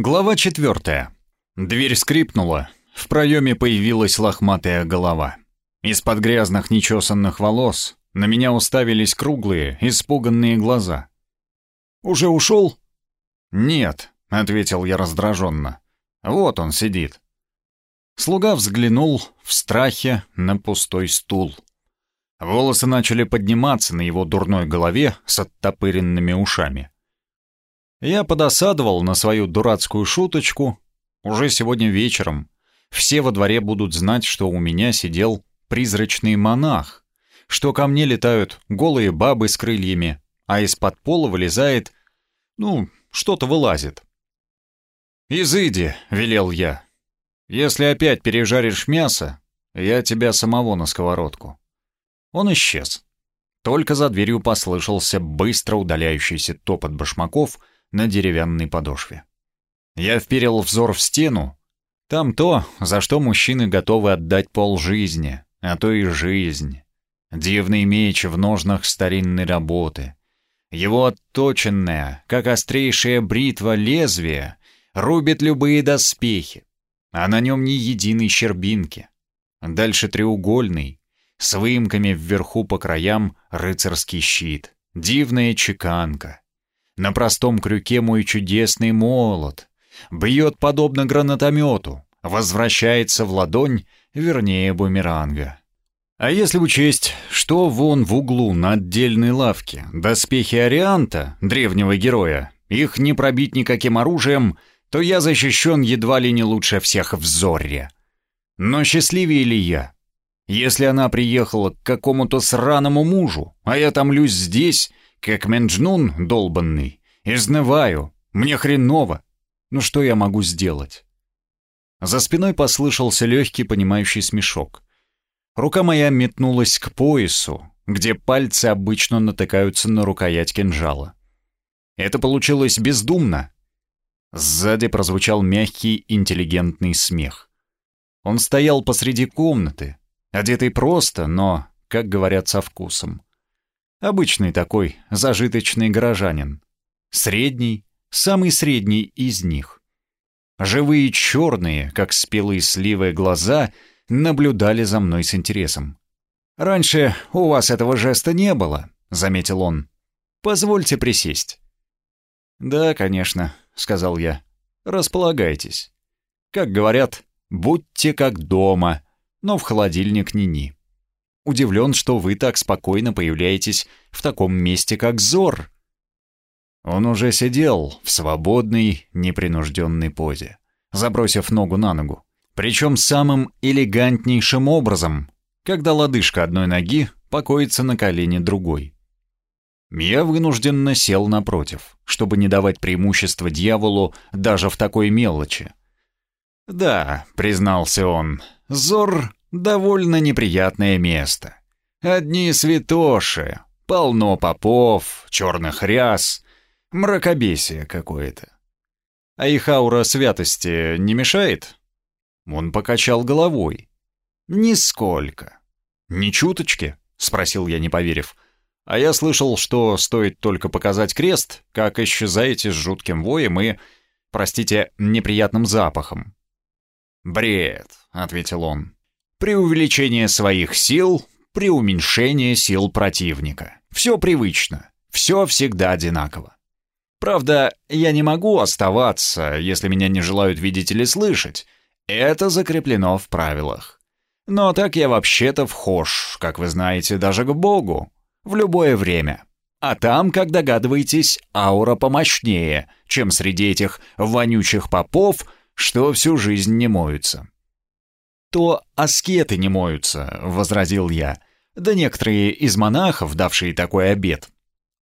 Глава четвертая. Дверь скрипнула, в проеме появилась лохматая голова. Из-под грязных нечесанных волос на меня уставились круглые, испуганные глаза. «Уже ушел?» «Нет», — ответил я раздраженно. «Вот он сидит». Слуга взглянул в страхе на пустой стул. Волосы начали подниматься на его дурной голове с оттопыренными ушами. Я подосадовал на свою дурацкую шуточку. Уже сегодня вечером все во дворе будут знать, что у меня сидел призрачный монах, что ко мне летают голые бабы с крыльями, а из-под пола вылезает, ну, что-то вылазит. «Изыди», — велел я. «Если опять пережаришь мясо, я тебя самого на сковородку». Он исчез. Только за дверью послышался быстро удаляющийся топот башмаков — на деревянной подошве. Я вперил взор в стену. Там то, за что мужчины готовы отдать полжизни, а то и жизнь. Дивный меч в ножнах старинной работы. Его отточенное, как острейшая бритва лезвие, рубит любые доспехи, а на нем ни единой щербинки. Дальше треугольный, с выемками вверху по краям рыцарский щит, дивная чеканка. На простом крюке мой чудесный молот. Бьет подобно гранатомету, возвращается в ладонь, вернее бумеранга. А если учесть, что вон в углу на отдельной лавке доспехи Арианта, древнего героя, их не пробить никаким оружием, то я защищен едва ли не лучше всех в Зорре. Но счастливее ли я? Если она приехала к какому-то сраному мужу, а я томлюсь здесь, как Менджнун долбанный. Изнываю. Мне хреново. Ну что я могу сделать? За спиной послышался легкий понимающий смешок. Рука моя метнулась к поясу, где пальцы обычно натыкаются на рукоять кинжала. Это получилось бездумно. Сзади прозвучал мягкий, интеллигентный смех. Он стоял посреди комнаты, одетый просто, но, как говорят, со вкусом. Обычный такой, зажиточный горожанин. Средний, самый средний из них. Живые черные, как спелые сливы, глаза наблюдали за мной с интересом. «Раньше у вас этого жеста не было», — заметил он. «Позвольте присесть». «Да, конечно», — сказал я. «Располагайтесь. Как говорят, будьте как дома, но в холодильник ни-ни» удивлен, что вы так спокойно появляетесь в таком месте, как Зор». Он уже сидел в свободной, непринужденной позе, забросив ногу на ногу. Причем самым элегантнейшим образом, когда лодыжка одной ноги покоится на колене другой. Я вынужденно сел напротив, чтобы не давать преимущества дьяволу даже в такой мелочи. «Да», — признался он, — «Зор довольно неприятное место. Одни святоши, полно попов, черных ряс, мракобесие какое-то. А их аура святости не мешает? Он покачал головой. Нисколько. Ни чуточки? Спросил я, не поверив. А я слышал, что стоит только показать крест, как исчезаете с жутким воем и, простите, неприятным запахом. «Бред», — ответил он. При увеличении своих сил, при уменьшении сил противника. Все привычно, все всегда одинаково. Правда, я не могу оставаться, если меня не желают видеть или слышать. Это закреплено в правилах. Но так я вообще-то вхож, как вы знаете, даже к Богу. В любое время. А там, как догадываетесь, аура помощнее, чем среди этих вонючих попов, что всю жизнь не моются то аскеты не моются», — возразил я. «Да некоторые из монахов, давшие такой обет.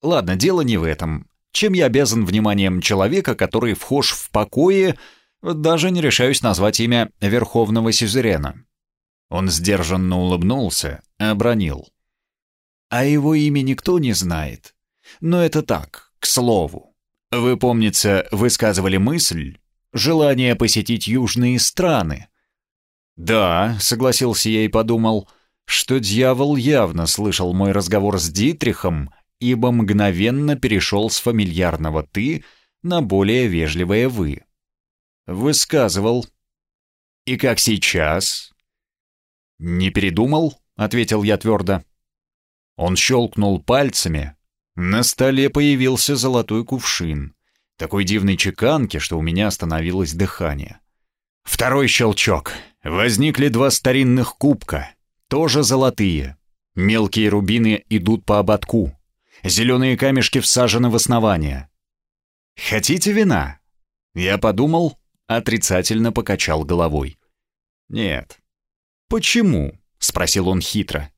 Ладно, дело не в этом. Чем я обязан вниманием человека, который вхож в покое, даже не решаюсь назвать имя Верховного Сюзерена?» Он сдержанно улыбнулся, обронил. «А его имя никто не знает. Но это так, к слову. Вы, помнится, высказывали мысль, желание посетить южные страны, «Да», — согласился я и подумал, что дьявол явно слышал мой разговор с Дитрихом, ибо мгновенно перешел с фамильярного «ты» на более вежливое «вы». Высказывал. И как сейчас? Не передумал, ответил я твердо. Он щелкнул пальцами. На столе появился золотой кувшин. Такой дивной чеканки, что у меня остановилось дыхание. Второй щелчок. Возникли два старинных кубка. Тоже золотые. Мелкие рубины идут по ободку. Зеленые камешки всажены в основание. «Хотите вина?» Я подумал, отрицательно покачал головой. «Нет». «Почему?» — спросил он хитро.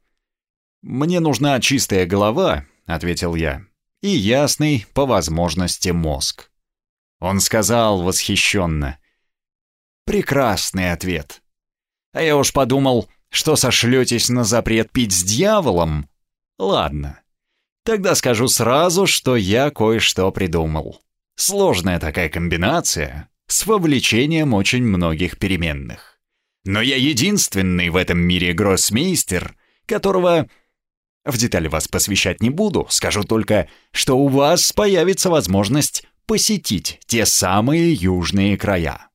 «Мне нужна чистая голова», — ответил я, — «и ясный, по возможности, мозг». Он сказал восхищенно. «Прекрасный ответ. А я уж подумал, что сошлетесь на запрет пить с дьяволом. Ладно, тогда скажу сразу, что я кое-что придумал. Сложная такая комбинация, с вовлечением очень многих переменных. Но я единственный в этом мире гроссмейстер, которого... В детали вас посвящать не буду, скажу только, что у вас появится возможность посетить те самые южные края.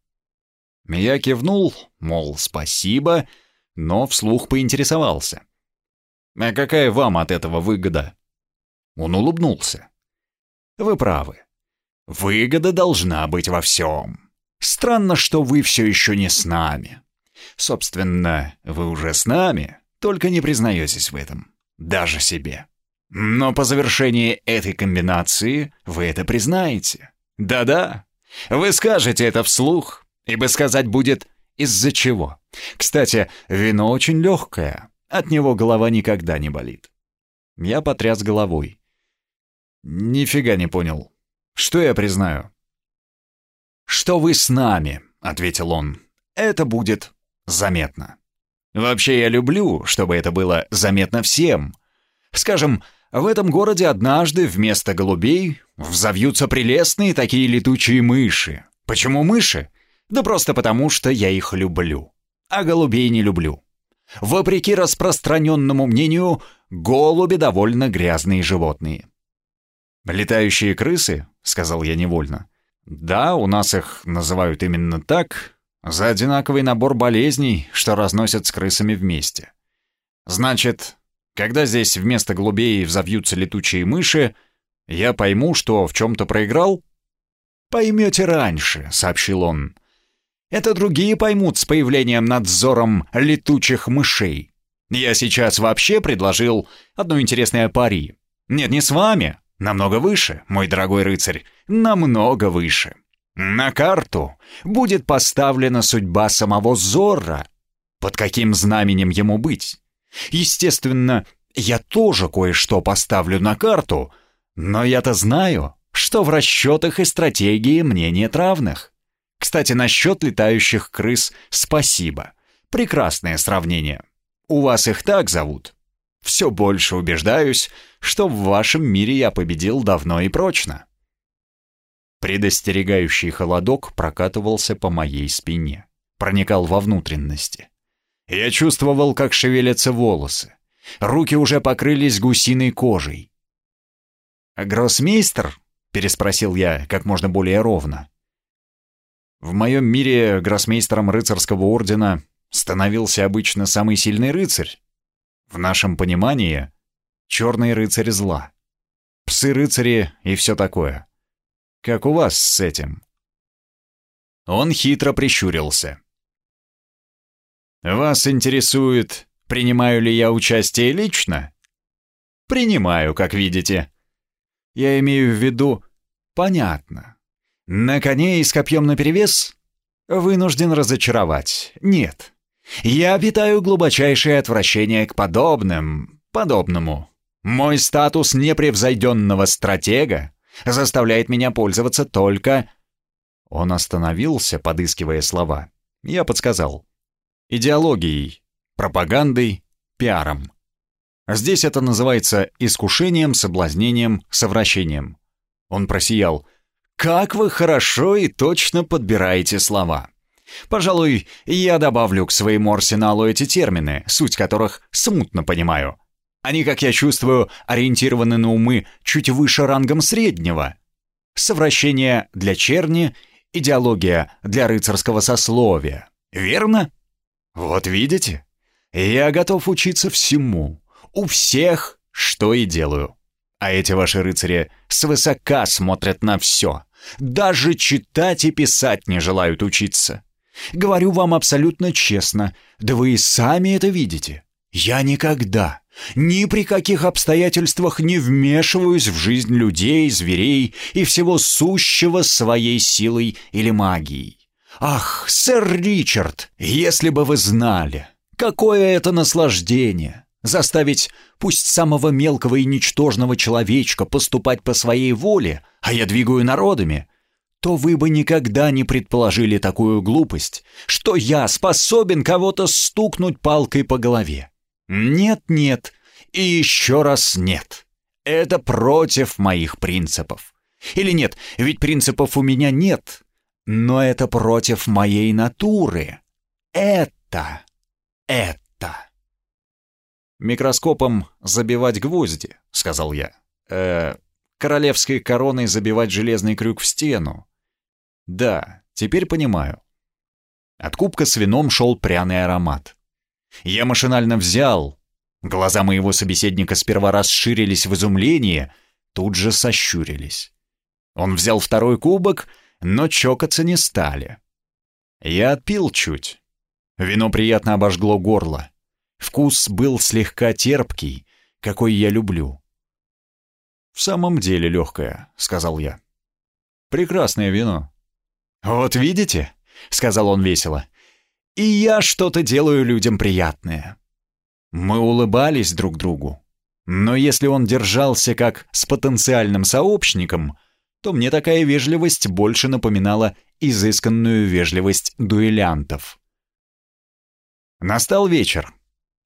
Я кивнул, мол, спасибо, но вслух поинтересовался. «А какая вам от этого выгода?» Он улыбнулся. «Вы правы. Выгода должна быть во всем. Странно, что вы все еще не с нами. Собственно, вы уже с нами, только не признаетесь в этом. Даже себе. Но по завершении этой комбинации вы это признаете. Да-да, вы скажете это вслух, ибо сказать будет из-за чего. Кстати, вино очень легкое, от него голова никогда не болит. Я потряс головой. Нифига не понял. Что я признаю? «Что вы с нами», — ответил он. «Это будет заметно. Вообще я люблю, чтобы это было заметно всем. Скажем, в этом городе однажды вместо голубей взовьются прелестные такие летучие мыши. Почему мыши? Да просто потому, что я их люблю. А голубей не люблю. Вопреки распространенному мнению, голуби довольно грязные животные. «Летающие крысы?» — сказал я невольно. «Да, у нас их называют именно так, за одинаковый набор болезней, что разносят с крысами вместе. Значит, когда здесь вместо голубей взовьются летучие мыши, я пойму, что в чем-то проиграл?» «Поймете раньше», — сообщил он. «Это другие поймут с появлением надзором летучих мышей. Я сейчас вообще предложил одно интересное пари. Нет, не с вами, Намного выше, мой дорогой рыцарь, намного выше. На карту будет поставлена судьба самого Зорра. Под каким знаменем ему быть? Естественно, я тоже кое-что поставлю на карту, но я-то знаю, что в расчетах и стратегии мне нет равных. Кстати, насчет летающих крыс спасибо. Прекрасное сравнение. У вас их так зовут? Все больше убеждаюсь, что в вашем мире я победил давно и прочно. Предостерегающий холодок прокатывался по моей спине, проникал во внутренности. Я чувствовал, как шевелятся волосы. Руки уже покрылись гусиной кожей. «Гроссмейстер?» — переспросил я как можно более ровно. В моем мире гроссмейстером рыцарского ордена становился обычно самый сильный рыцарь, в нашем понимании — черный рыцарь зла. Псы-рыцари и все такое. Как у вас с этим?» Он хитро прищурился. «Вас интересует, принимаю ли я участие лично?» «Принимаю, как видите. Я имею в виду... Понятно. На коне и с копьем наперевес? Вынужден разочаровать. Нет. Я питаю глубочайшее отвращение к подобным, подобному. Мой статус непревзойденного стратега заставляет меня пользоваться только... Он остановился, подыскивая слова. Я подсказал. Идеологией, пропагандой, пиаром. Здесь это называется искушением, соблазнением, совращением. Он просиял. «Как вы хорошо и точно подбираете слова!» Пожалуй, я добавлю к своему арсеналу эти термины, суть которых смутно понимаю. Они, как я чувствую, ориентированы на умы чуть выше рангом среднего. Совращение для черни идеология для рыцарского сословия. Верно? Вот видите? Я готов учиться всему. У всех, что и делаю. А эти ваши рыцари свысока смотрят на все. Даже читать и писать не желают учиться. Говорю вам абсолютно честно, да вы и сами это видите. Я никогда, ни при каких обстоятельствах не вмешиваюсь в жизнь людей, зверей и всего сущего своей силой или магией. Ах, сэр Ричард, если бы вы знали, какое это наслаждение заставить пусть самого мелкого и ничтожного человечка поступать по своей воле, а я двигаю народами, то вы бы никогда не предположили такую глупость, что я способен кого-то стукнуть палкой по голове. Нет, нет и еще раз нет. Это против моих принципов. Или нет, ведь принципов у меня нет, но это против моей натуры. Это, это. Микроскопом забивать гвозди, сказал я. Э, королевской короной забивать железный крюк в стену. Да, теперь понимаю. От кубка с вином шел пряный аромат. Я машинально взял. Глаза моего собеседника сперва расширились в изумлении, тут же сощурились. Он взял второй кубок, но чокаться не стали. Я отпил чуть. Вино приятно обожгло горло. Вкус был слегка терпкий, какой я люблю. «В самом деле легкое», — сказал я. «Прекрасное вино». «Вот видите?» — сказал он весело и я что-то делаю людям приятное. Мы улыбались друг другу. Но если он держался как с потенциальным сообщником, то мне такая вежливость больше напоминала изысканную вежливость дуэлянтов. Настал вечер.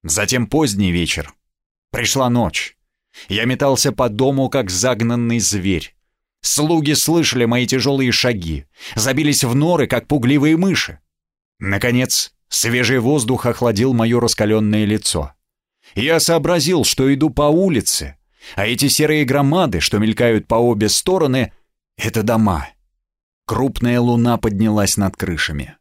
Затем поздний вечер. Пришла ночь. Я метался по дому, как загнанный зверь. Слуги слышали мои тяжелые шаги, забились в норы, как пугливые мыши. Наконец, свежий воздух охладил мое раскаленное лицо. Я сообразил, что иду по улице, а эти серые громады, что мелькают по обе стороны, — это дома. Крупная луна поднялась над крышами.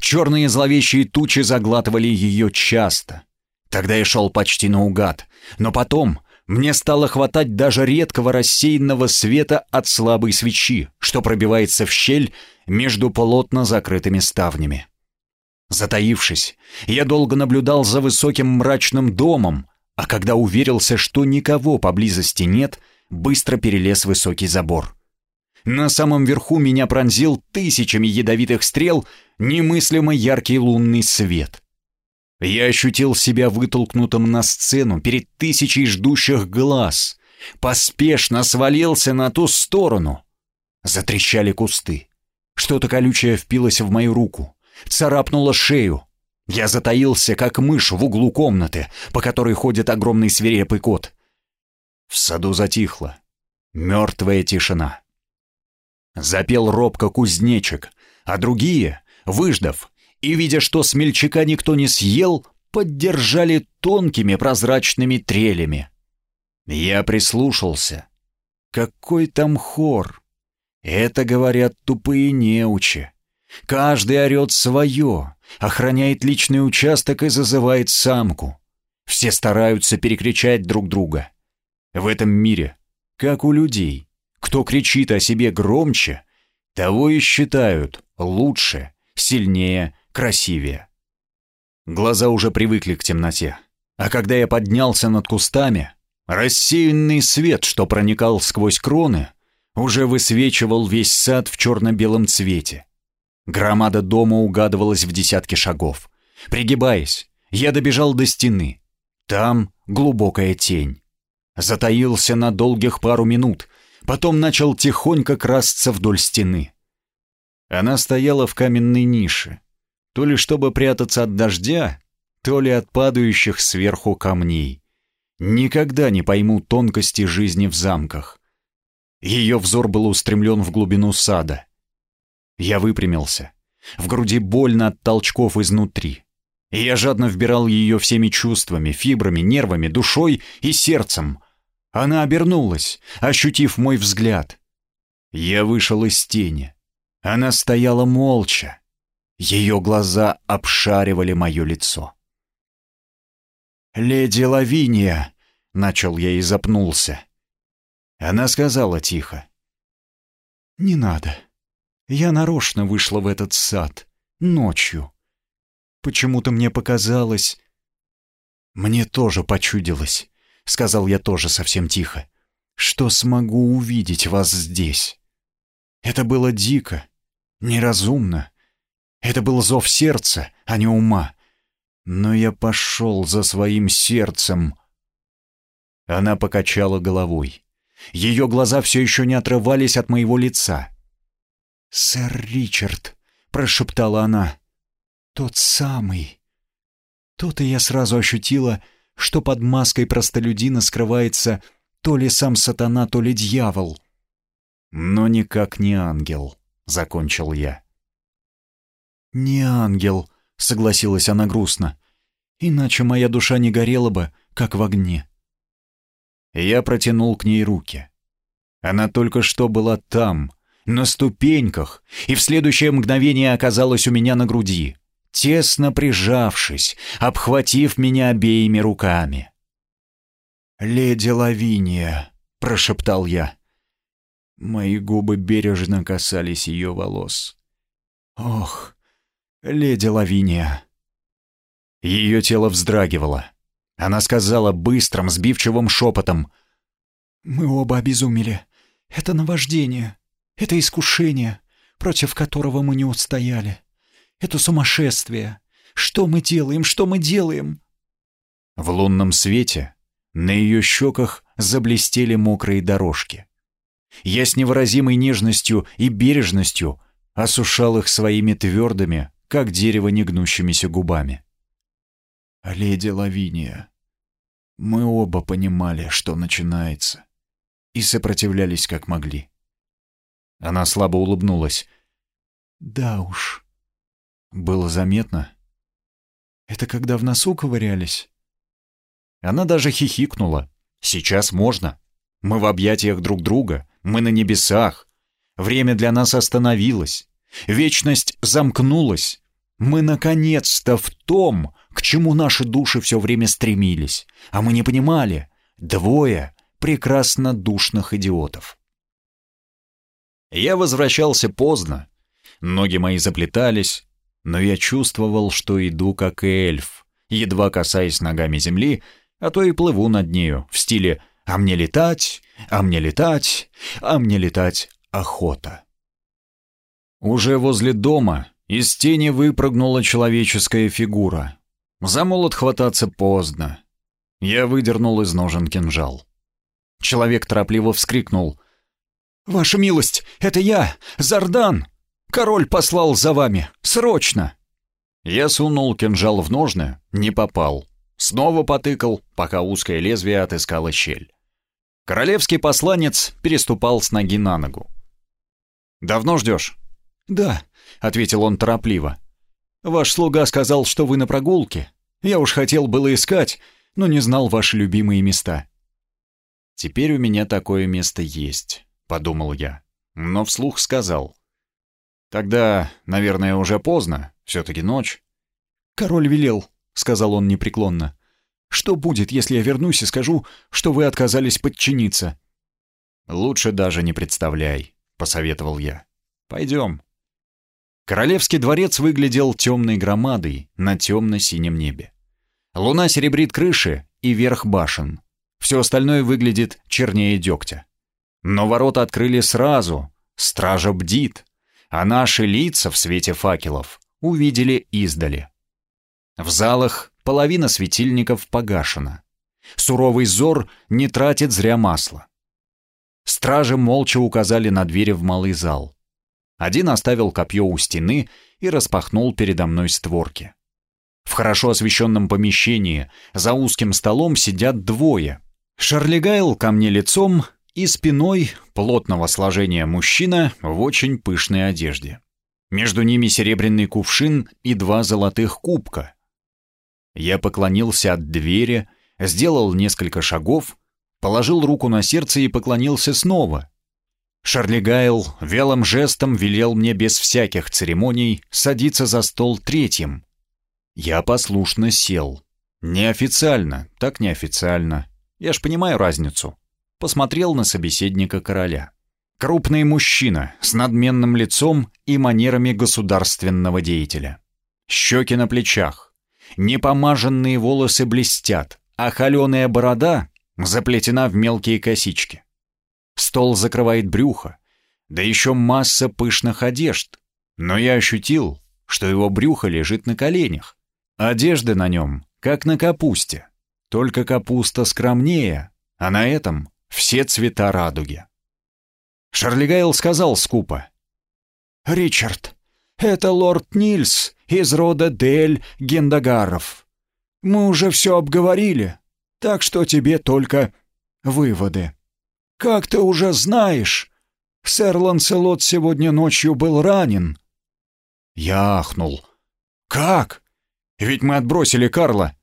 Черные зловещие тучи заглатывали ее часто. Тогда я шел почти наугад, но потом мне стало хватать даже редкого рассеянного света от слабой свечи, что пробивается в щель между плотно закрытыми ставнями. Затаившись, я долго наблюдал за высоким мрачным домом, а когда уверился, что никого поблизости нет, быстро перелез высокий забор. На самом верху меня пронзил тысячами ядовитых стрел немыслимо яркий лунный свет. Я ощутил себя вытолкнутым на сцену перед тысячей ждущих глаз, поспешно свалился на ту сторону. Затрещали кусты. Что-то колючее впилось в мою руку царапнула шею. Я затаился, как мышь в углу комнаты, по которой ходит огромный свирепый кот. В саду затихло. Мертвая тишина. Запел робко кузнечик, а другие, выждав и видя, что смельчака никто не съел, поддержали тонкими прозрачными трелями. Я прислушался. Какой там хор? Это, говорят, тупые неучи. Каждый орет свое, охраняет личный участок и зазывает самку. Все стараются перекричать друг друга. В этом мире, как у людей, кто кричит о себе громче, того и считают лучше, сильнее, красивее. Глаза уже привыкли к темноте. А когда я поднялся над кустами, рассеянный свет, что проникал сквозь кроны, уже высвечивал весь сад в черно-белом цвете. Громада дома угадывалась в десятке шагов. Пригибаясь, я добежал до стены. Там глубокая тень. Затаился на долгих пару минут, потом начал тихонько красться вдоль стены. Она стояла в каменной нише, то ли чтобы прятаться от дождя, то ли от падающих сверху камней. Никогда не пойму тонкости жизни в замках. Ее взор был устремлен в глубину сада — я выпрямился. В груди больно от толчков изнутри. И я жадно вбирал ее всеми чувствами, фибрами, нервами, душой и сердцем. Она обернулась, ощутив мой взгляд. Я вышел из тени. Она стояла молча. Ее глаза обшаривали мое лицо. «Леди Лавиния!» — начал я и запнулся. Она сказала тихо. «Не надо. Я нарочно вышла в этот сад. Ночью. Почему-то мне показалось...» «Мне тоже почудилось», — сказал я тоже совсем тихо, «что смогу увидеть вас здесь. Это было дико, неразумно. Это был зов сердца, а не ума. Но я пошел за своим сердцем». Она покачала головой. Ее глаза все еще не отрывались от моего лица. «Сэр Ричард», — прошептала она, — «тот самый». Тут и я сразу ощутила, что под маской простолюдина скрывается то ли сам сатана, то ли дьявол. «Но никак не ангел», — закончил я. «Не ангел», — согласилась она грустно, — «иначе моя душа не горела бы, как в огне». Я протянул к ней руки. Она только что была там, на ступеньках, и в следующее мгновение оказалась у меня на груди, тесно прижавшись, обхватив меня обеими руками. «Леди Лавиния», — прошептал я. Мои губы бережно касались ее волос. «Ох, леди Лавиния!» Ее тело вздрагивало. Она сказала быстрым, сбивчивым шепотом. «Мы оба обезумели. Это наваждение. Это искушение, против которого мы не устояли. Это сумасшествие. Что мы делаем? Что мы делаем?» В лунном свете на ее щеках заблестели мокрые дорожки. Я с невыразимой нежностью и бережностью осушал их своими твердыми, как дерево негнущимися губами. «Леди Лавиния, мы оба понимали, что начинается, и сопротивлялись как могли. Она слабо улыбнулась. «Да уж. Было заметно. Это когда в носу ковырялись?» Она даже хихикнула. «Сейчас можно. Мы в объятиях друг друга, мы на небесах. Время для нас остановилось. Вечность замкнулась. Мы наконец-то в том, к чему наши души все время стремились, а мы не понимали. Двое прекрасно душных идиотов. Я возвращался поздно. Ноги мои заплетались, но я чувствовал, что иду как эльф, едва касаясь ногами земли, а то и плыву над нею в стиле «а мне летать, а мне летать, а мне летать охота». Уже возле дома из тени выпрыгнула человеческая фигура, за молот хвататься поздно. Я выдернул из ножен кинжал. Человек торопливо вскрикнул. «Ваша милость, это я, Зардан! Король послал за вами, срочно!» Я сунул кинжал в ножны, не попал. Снова потыкал, пока узкое лезвие отыскало щель. Королевский посланец переступал с ноги на ногу. «Давно ждешь?» «Да», — ответил он торопливо. Ваш слуга сказал, что вы на прогулке. Я уж хотел было искать, но не знал ваши любимые места». «Теперь у меня такое место есть», — подумал я, но вслух сказал. «Тогда, наверное, уже поздно, все-таки ночь». «Король велел», — сказал он непреклонно. «Что будет, если я вернусь и скажу, что вы отказались подчиниться?» «Лучше даже не представляй», — посоветовал я. «Пойдем». Королевский дворец выглядел темной громадой на темно-синем небе. Луна серебрит крыши и верх башен. Все остальное выглядит чернее дегтя. Но ворота открыли сразу, стража бдит, а наши лица в свете факелов увидели издали. В залах половина светильников погашена. Суровый зор не тратит зря масла. Стражи молча указали на двери в малый зал. Один оставил копье у стены и распахнул передо мной створки. В хорошо освещенном помещении за узким столом сидят двое. Шарлигайл ко мне лицом и спиной плотного сложения мужчина в очень пышной одежде. Между ними серебряный кувшин и два золотых кубка. Я поклонился от двери, сделал несколько шагов, положил руку на сердце и поклонился снова. Шарли Гайл велым жестом велел мне без всяких церемоний садиться за стол третьим. Я послушно сел. Неофициально, так неофициально. Я ж понимаю разницу. Посмотрел на собеседника короля. Крупный мужчина с надменным лицом и манерами государственного деятеля. Щеки на плечах. Непомаженные волосы блестят, а холеная борода заплетена в мелкие косички. Стол закрывает брюхо, да еще масса пышных одежд. Но я ощутил, что его брюхо лежит на коленях. Одежды на нем, как на капусте. Только капуста скромнее, а на этом все цвета радуги. Шарлигайл сказал скупо. «Ричард, это лорд Нильс из рода Дель Гендагаров. Мы уже все обговорили, так что тебе только выводы. Как ты уже знаешь, сэр Ланселот сегодня ночью был ранен». Я ахнул. «Как? Ведь мы отбросили Карла».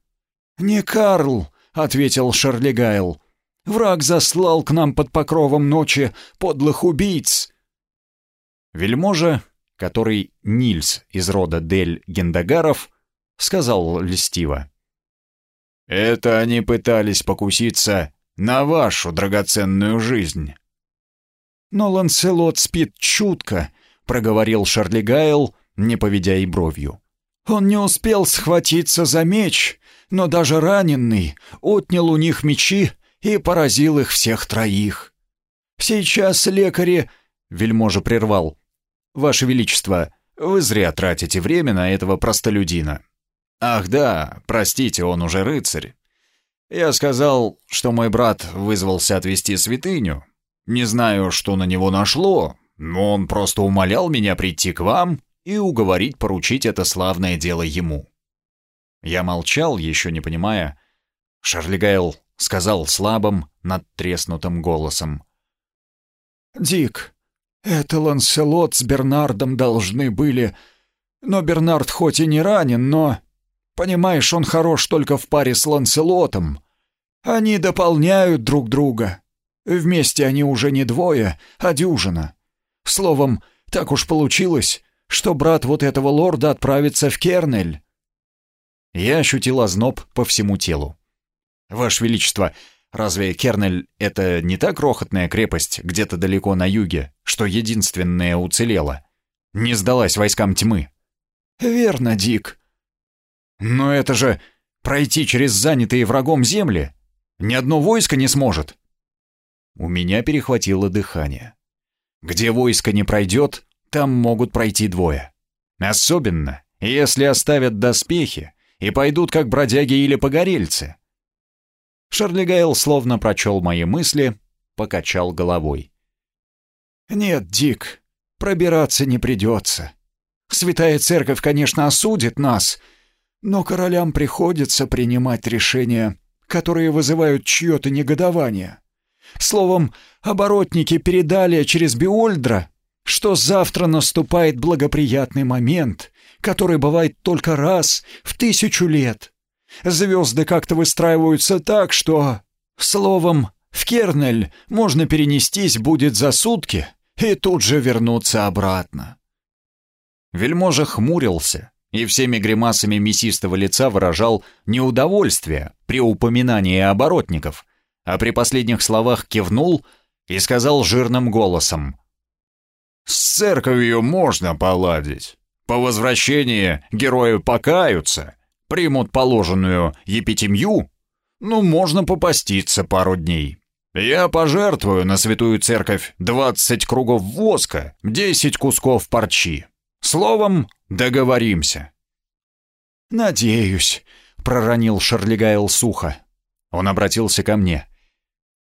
«Не Карл», — ответил Шарлигайл. «Враг заслал к нам под покровом ночи подлых убийц». Вельможа, который Нильс из рода Дель Гендагаров, сказал льстиво. «Это они пытались покуситься на вашу драгоценную жизнь». «Но Ланселот спит чутко», — проговорил Шарли Гайл, не поведя и бровью. «Он не успел схватиться за меч, но даже раненый отнял у них мечи и поразил их всех троих. Сейчас лекари...» — вельможа прервал. «Ваше Величество, вы зря тратите время на этого простолюдина. Ах да, простите, он уже рыцарь. Я сказал, что мой брат вызвался отвезти святыню. Не знаю, что на него нашло, но он просто умолял меня прийти к вам и уговорить поручить это славное дело ему. Я молчал, еще не понимая. Шарли Гайл сказал слабым, надтреснутым голосом. «Дик, это Ланселот с Бернардом должны были... Но Бернард хоть и не ранен, но... Понимаешь, он хорош только в паре с Ланселотом. Они дополняют друг друга. Вместе они уже не двое, а дюжина. Словом, так уж получилось, что брат вот этого лорда отправится в Кернель. Я ощутил озноб по всему телу. «Ваше Величество, разве Кернель — это не та крохотная крепость где-то далеко на юге, что единственная уцелела? Не сдалась войскам тьмы?» «Верно, Дик. Но это же пройти через занятые врагом земли. Ни одно войско не сможет. У меня перехватило дыхание. Где войско не пройдет, там могут пройти двое. Особенно, если оставят доспехи и пойдут как бродяги или погорельцы. Шарли Гайл словно прочел мои мысли, покачал головой. «Нет, Дик, пробираться не придется. Святая Церковь, конечно, осудит нас, — но королям приходится принимать решения, которые вызывают чье-то негодование. Словом, оборотники передали через Биольдра, что завтра наступает благоприятный момент, который бывает только раз в тысячу лет. Звезды как-то выстраиваются так, что... Словом, в Кернель можно перенестись будет за сутки и тут же вернуться обратно. Вельможа хмурился, и всеми гримасами мясистого лица выражал неудовольствие при упоминании оборотников, а при последних словах кивнул и сказал жирным голосом «С церковью можно поладить. По возвращении герои покаются, примут положенную епитемью, ну, можно попаститься пару дней». Я пожертвую на святую церковь двадцать кругов воска, десять кусков парчи. Словом, договоримся». «Надеюсь», — проронил Шарлигайл сухо. Он обратился ко мне.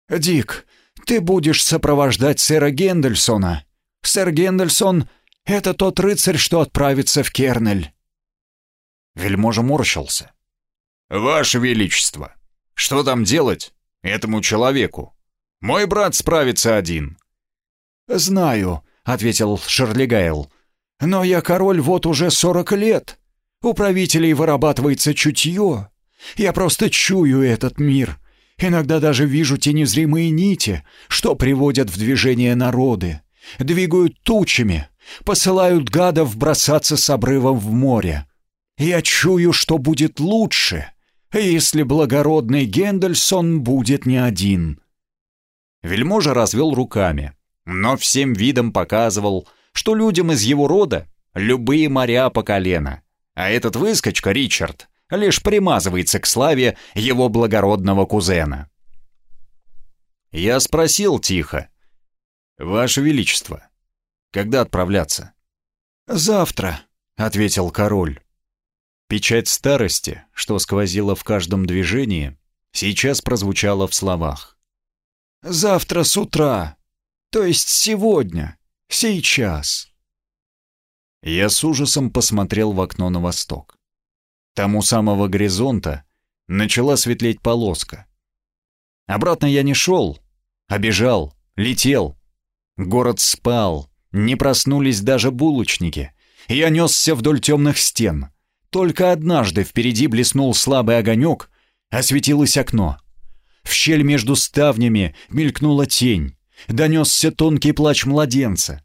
«Дик, ты будешь сопровождать сэра Гендельсона. Сэр Гендельсон — это тот рыцарь, что отправится в Кернель». Вельможа морщился. «Ваше Величество, что там делать этому человеку? Мой брат справится один». «Знаю», — ответил Шарлигайл. Но я король вот уже сорок лет. У правителей вырабатывается чутье. Я просто чую этот мир. Иногда даже вижу те незримые нити, что приводят в движение народы, двигают тучами, посылают гадов бросаться с обрывом в море. Я чую, что будет лучше, если благородный Гендельсон будет не один». Вельможа развел руками, но всем видом показывал, что людям из его рода любые моря по колено, а этот выскочка, Ричард, лишь примазывается к славе его благородного кузена. Я спросил тихо, «Ваше Величество, когда отправляться?» «Завтра», — ответил король. Печать старости, что сквозила в каждом движении, сейчас прозвучала в словах. «Завтра с утра, то есть сегодня, сейчас». Я с ужасом посмотрел в окно на восток. Там у самого горизонта начала светлеть полоска. Обратно я не шел, а бежал, летел. Город спал, не проснулись даже булочники. Я несся вдоль темных стен. Только однажды впереди блеснул слабый огонек, осветилось окно. В щель между ставнями мелькнула тень, донесся тонкий плач младенца.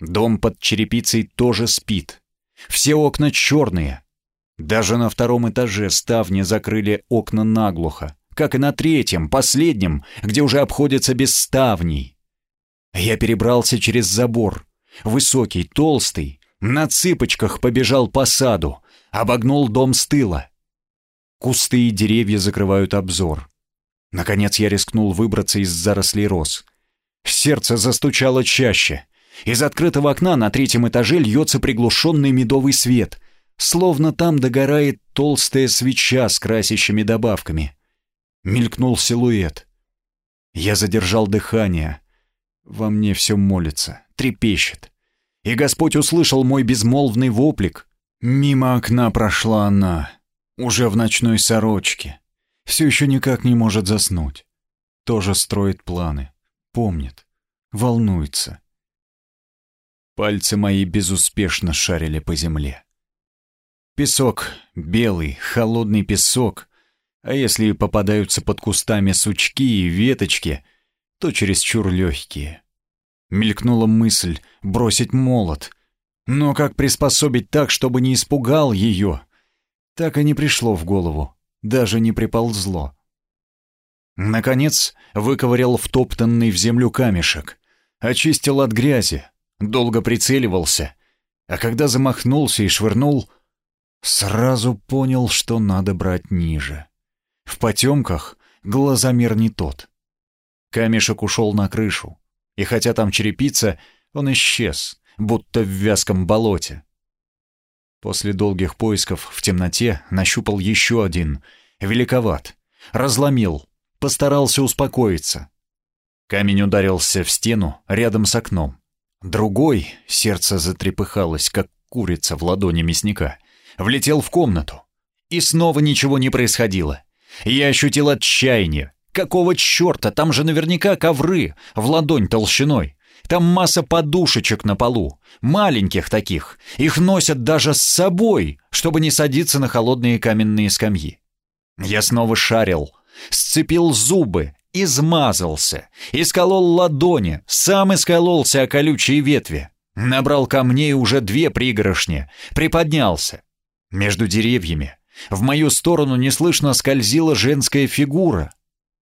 Дом под черепицей тоже спит. Все окна черные. Даже на втором этаже ставни закрыли окна наглухо, как и на третьем, последнем, где уже обходится без ставней. Я перебрался через забор. Высокий, толстый, на цыпочках побежал по саду, обогнул дом с тыла. Кусты и деревья закрывают обзор. Наконец я рискнул выбраться из зарослей роз. Сердце застучало чаще. Из открытого окна на третьем этаже льется приглушенный медовый свет, словно там догорает толстая свеча с красящими добавками. Мелькнул силуэт. Я задержал дыхание. Во мне все молится, трепещет. И Господь услышал мой безмолвный воплик. Мимо окна прошла она, уже в ночной сорочке. Все еще никак не может заснуть. Тоже строит планы, помнит, волнуется. Пальцы мои безуспешно шарили по земле. Песок, белый, холодный песок, а если попадаются под кустами сучки и веточки, то чересчур легкие. Мелькнула мысль бросить молот, но как приспособить так, чтобы не испугал ее, так и не пришло в голову, даже не приползло. Наконец выковырял втоптанный в землю камешек, очистил от грязи, долго прицеливался, а когда замахнулся и швырнул, сразу понял, что надо брать ниже. В потемках глазомер не тот. Камешек ушел на крышу, и хотя там черепица, он исчез, будто в вязком болоте. После долгих поисков в темноте нащупал еще один, великоват, разломил, постарался успокоиться. Камень ударился в стену рядом с окном. Другой, сердце затрепыхалось, как курица в ладони мясника, влетел в комнату. И снова ничего не происходило. Я ощутил отчаяние. Какого черта? Там же наверняка ковры в ладонь толщиной. Там масса подушечек на полу, маленьких таких. Их носят даже с собой, чтобы не садиться на холодные каменные скамьи. Я снова шарил, сцепил зубы измазался, исколол ладони, сам искололся о колючие ветви, набрал камней уже две пригорошни, приподнялся. Между деревьями в мою сторону неслышно скользила женская фигура.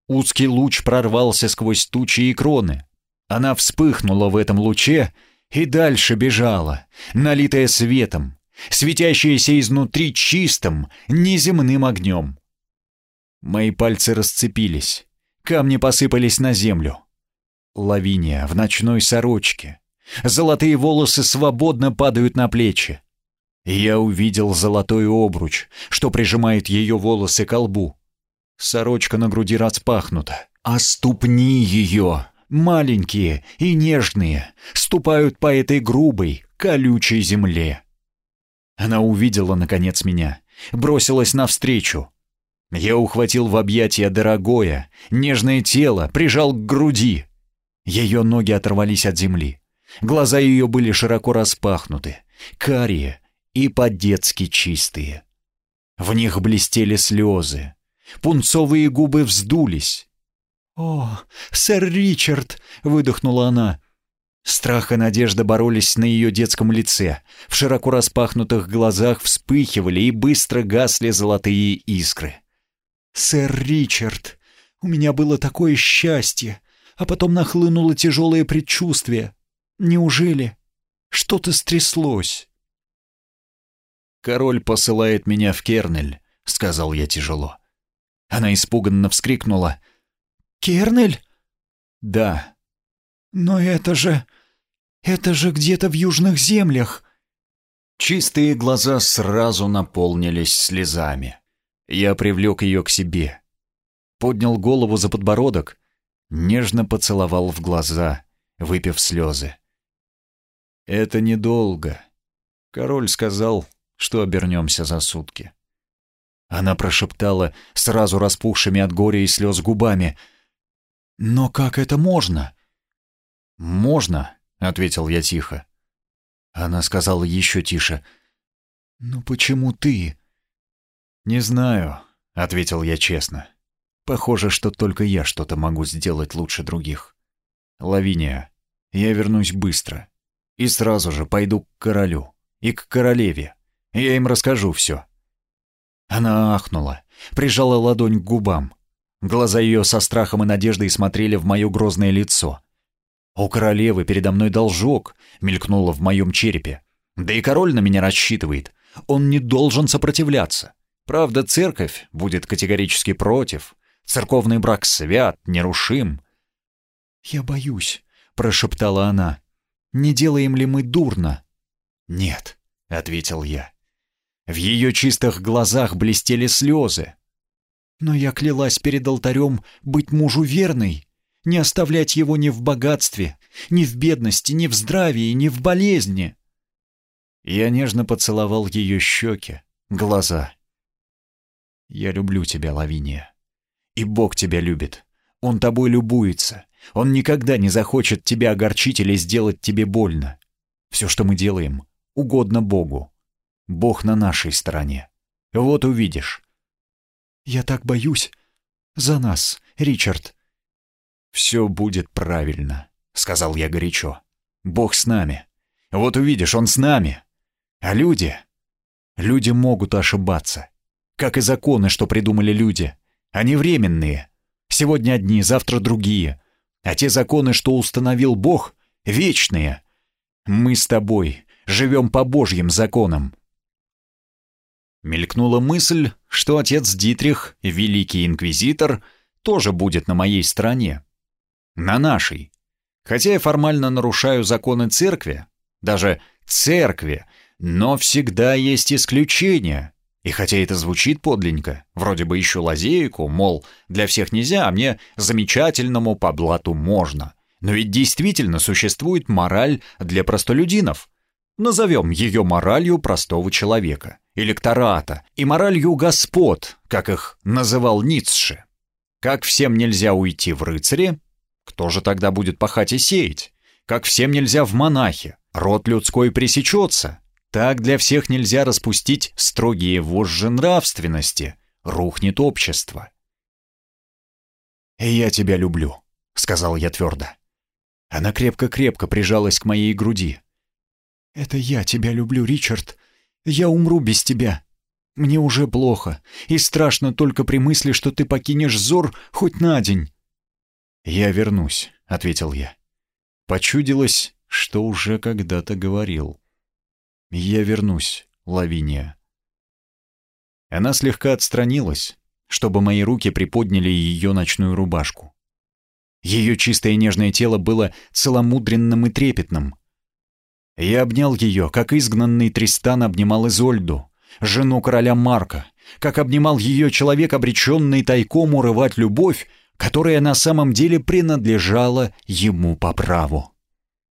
Узкий луч прорвался сквозь тучи и кроны. Она вспыхнула в этом луче и дальше бежала, налитая светом, светящаяся изнутри чистым, неземным огнем. Мои пальцы расцепились. Камни посыпались на землю. Лавиния в ночной сорочке. Золотые волосы свободно падают на плечи. Я увидел золотой обруч, что прижимает ее волосы к лбу. Сорочка на груди распахнута, а ступни ее, маленькие и нежные, ступают по этой грубой, колючей земле. Она увидела, наконец, меня, бросилась навстречу. Я ухватил в объятия дорогое, нежное тело, прижал к груди. Ее ноги оторвались от земли. Глаза ее были широко распахнуты, карие и по-детски чистые. В них блестели слезы. Пунцовые губы вздулись. «О, сэр Ричард!» — выдохнула она. Страх и надежда боролись на ее детском лице. В широко распахнутых глазах вспыхивали и быстро гасли золотые искры. «Сэр Ричард, у меня было такое счастье, а потом нахлынуло тяжелое предчувствие. Неужели что-то стряслось?» «Король посылает меня в Кернель», — сказал я тяжело. Она испуганно вскрикнула. «Кернель?» «Да». «Но это же... это же где-то в южных землях». Чистые глаза сразу наполнились слезами. Я привлек ее к себе. Поднял голову за подбородок, нежно поцеловал в глаза, выпив слезы. «Это недолго», — король сказал, что обернемся за сутки. Она прошептала сразу распухшими от горя и слез губами. «Но как это можно?» «Можно», — ответил я тихо. Она сказала еще тише. «Ну почему ты?» «Не знаю», — ответил я честно. «Похоже, что только я что-то могу сделать лучше других. Лавиния, я вернусь быстро. И сразу же пойду к королю и к королеве. Я им расскажу все. Она ахнула, прижала ладонь к губам. Глаза ее со страхом и надеждой смотрели в мое грозное лицо. «У королевы передо мной должок», — мелькнуло в моем черепе. «Да и король на меня рассчитывает. Он не должен сопротивляться. Правда, церковь будет категорически против. Церковный брак свят, нерушим». «Я боюсь», — прошептала она. «Не делаем ли мы дурно?» «Нет», — ответил я. В ее чистых глазах блестели слезы. Но я клялась перед алтарем быть мужу верной, не оставлять его ни в богатстве, ни в бедности, ни в здравии, ни в болезни. Я нежно поцеловал ее щеки, глаза. «Я люблю тебя, Лавиния. И Бог тебя любит. Он тобой любуется. Он никогда не захочет тебя огорчить или сделать тебе больно. Все, что мы делаем, угодно Богу. Бог на нашей стороне. Вот увидишь. Я так боюсь. За нас, Ричард. Все будет правильно, сказал я горячо. Бог с нами. Вот увидишь, он с нами. А люди? Люди могут ошибаться. Как и законы, что придумали люди. Они временные. Сегодня одни, завтра другие. А те законы, что установил Бог, вечные. Мы с тобой живем по Божьим законам. Мелькнула мысль, что отец Дитрих, великий инквизитор, тоже будет на моей стороне. На нашей. Хотя я формально нарушаю законы церкви, даже церкви, но всегда есть исключения. И хотя это звучит подленько, вроде бы еще лазейку, мол, для всех нельзя, а мне замечательному по блату можно. Но ведь действительно существует мораль для простолюдинов. Назовем ее моралью простого человека электората и моралью господ, как их называл Ницше. Как всем нельзя уйти в рыцаре, кто же тогда будет пахать и сеять? Как всем нельзя в монахи, род людской пресечется. Так для всех нельзя распустить строгие вожжи нравственности, рухнет общество. «Я тебя люблю», — сказал я твердо. Она крепко-крепко прижалась к моей груди. «Это я тебя люблю, Ричард», я умру без тебя. Мне уже плохо, и страшно только при мысли, что ты покинешь Зор хоть на день». «Я вернусь», — ответил я. Почудилось, что уже когда-то говорил. «Я вернусь, Лавиния». Она слегка отстранилась, чтобы мои руки приподняли ее ночную рубашку. Ее чистое нежное тело было целомудренным и трепетным, я обнял ее, как изгнанный Тристан обнимал Изольду, жену короля Марка, как обнимал ее человек, обреченный тайком урывать любовь, которая на самом деле принадлежала ему по праву.